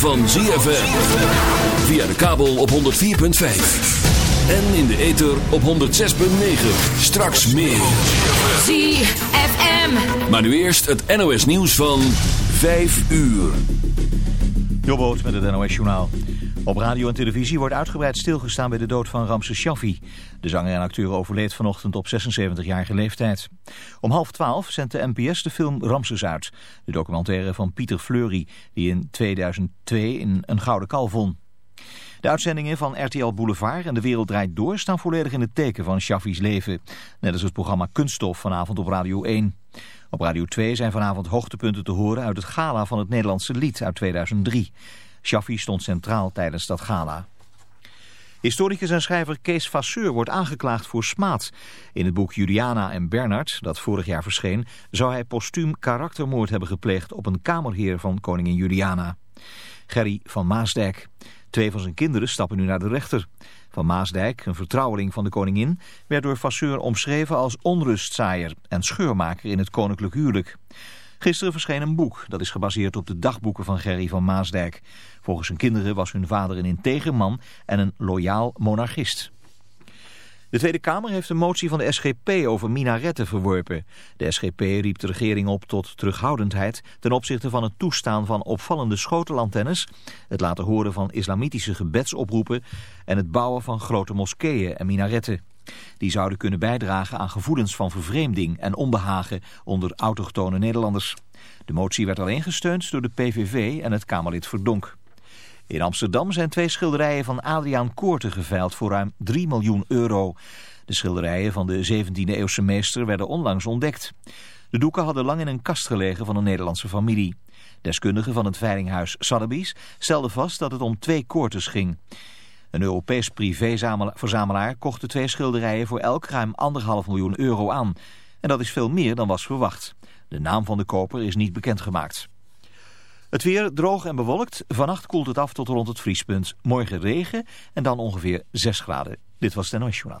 Van ZFM. Via de kabel op 104.5. En in de ether op 106.9. Straks meer. ZFM. Maar nu eerst het NOS nieuws van 5 uur. Jobboot met het NOS Journaal. Op radio en televisie wordt uitgebreid stilgestaan bij de dood van Ramses Shaffi. De zanger en acteur overleed vanochtend op 76-jarige leeftijd. Om half twaalf zendt de NPS de film Ramses uit. De documentaire van Pieter Fleury, die in 2002 in een gouden kalf won. De uitzendingen van RTL Boulevard en De Wereld Draait Door staan volledig in het teken van Shaffi's leven. Net als het programma Kunststof vanavond op Radio 1. Op Radio 2 zijn vanavond hoogtepunten te horen uit het gala van het Nederlandse lied uit 2003. Shaffi stond centraal tijdens dat gala. Historicus en schrijver Kees Vasseur wordt aangeklaagd voor smaad. In het boek Juliana en Bernard, dat vorig jaar verscheen... zou hij postuum karaktermoord hebben gepleegd op een kamerheer van koningin Juliana. Gerry van Maasdijk. Twee van zijn kinderen stappen nu naar de rechter. Van Maasdijk, een vertrouweling van de koningin, werd door Vasseur omschreven als onrustzaaier en scheurmaker in het koninklijk huwelijk. Gisteren verscheen een boek dat is gebaseerd op de dagboeken van Gerry van Maasdijk. Volgens zijn kinderen was hun vader een integer man en een loyaal monarchist. De Tweede Kamer heeft een motie van de SGP over minaretten verworpen. De SGP riep de regering op tot terughoudendheid ten opzichte van het toestaan van opvallende schotelantennes, het laten horen van islamitische gebedsoproepen en het bouwen van grote moskeeën en minaretten. Die zouden kunnen bijdragen aan gevoelens van vervreemding en onbehagen onder autochtone Nederlanders. De motie werd alleen gesteund door de PVV en het Kamerlid Verdonk. In Amsterdam zijn twee schilderijen van Adriaan Koorten geveild voor ruim 3 miljoen euro. De schilderijen van de 17e-eeuwse meester werden onlangs ontdekt. De doeken hadden lang in een kast gelegen van een Nederlandse familie. Deskundigen van het veilinghuis Sotheby's stelden vast dat het om twee koortes ging. Een Europees privéverzamelaar kocht de twee schilderijen voor elk ruim 1,5 miljoen euro aan. En dat is veel meer dan was verwacht. De naam van de koper is niet bekendgemaakt. Het weer droog en bewolkt. Vannacht koelt het af tot rond het vriespunt. Morgen regen en dan ongeveer 6 graden. Dit was het NOS Journaal.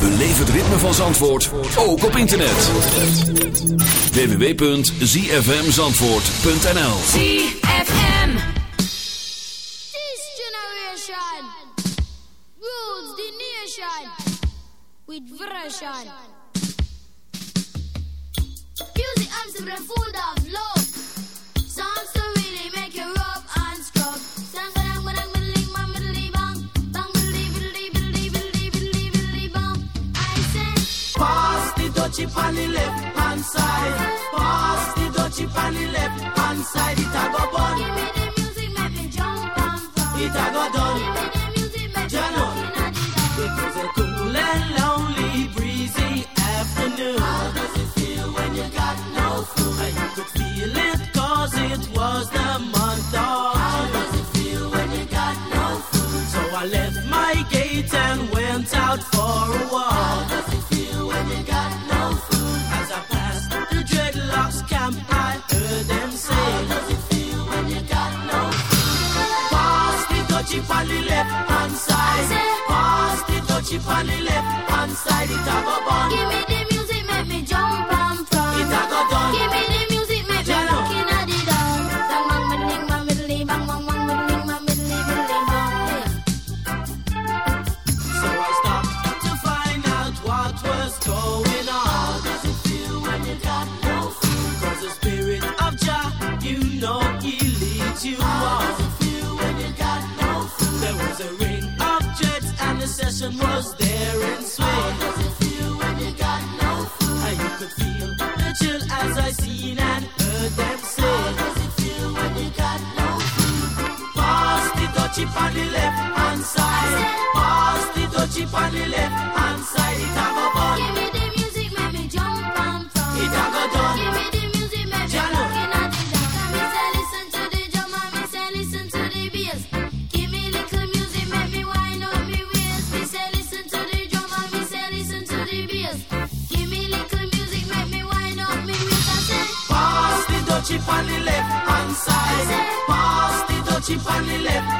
Beleef het ritme van Zandvoort, ook op internet. www.zfmzandvoort.nl ZFM. This generation rules the nation with version. Music arms food of love. Dutchie on the left hand side. Pass the dutchie on the left hand side. It a go bun. Give me the music, make me jump and from. It a go done. Give me the music, make me Jano. a It was a cool and lonely, breezy afternoon. How does it feel when you got no food? You could feel it cause it was the month of How does it feel when you got no food? So I left my gate and went out for a walk. Dutchie on the left hand side. It a go bun. Give me the music, make me jump and from. It a go done. Give me the music, make me Jano. walk in a the dawn. Me say listen to the drum and me say listen to the bass. Give me little music, make me wind up me waist. Me say listen to the drum and me say listen to the bass. Give me little music, make me wind up me waist. I say. Pass the dutchie on the left hand side. Pass the dutchie on the left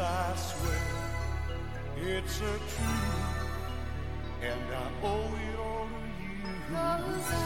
I swear it's a truth, and I owe it all to you. Rosa.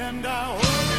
And I hold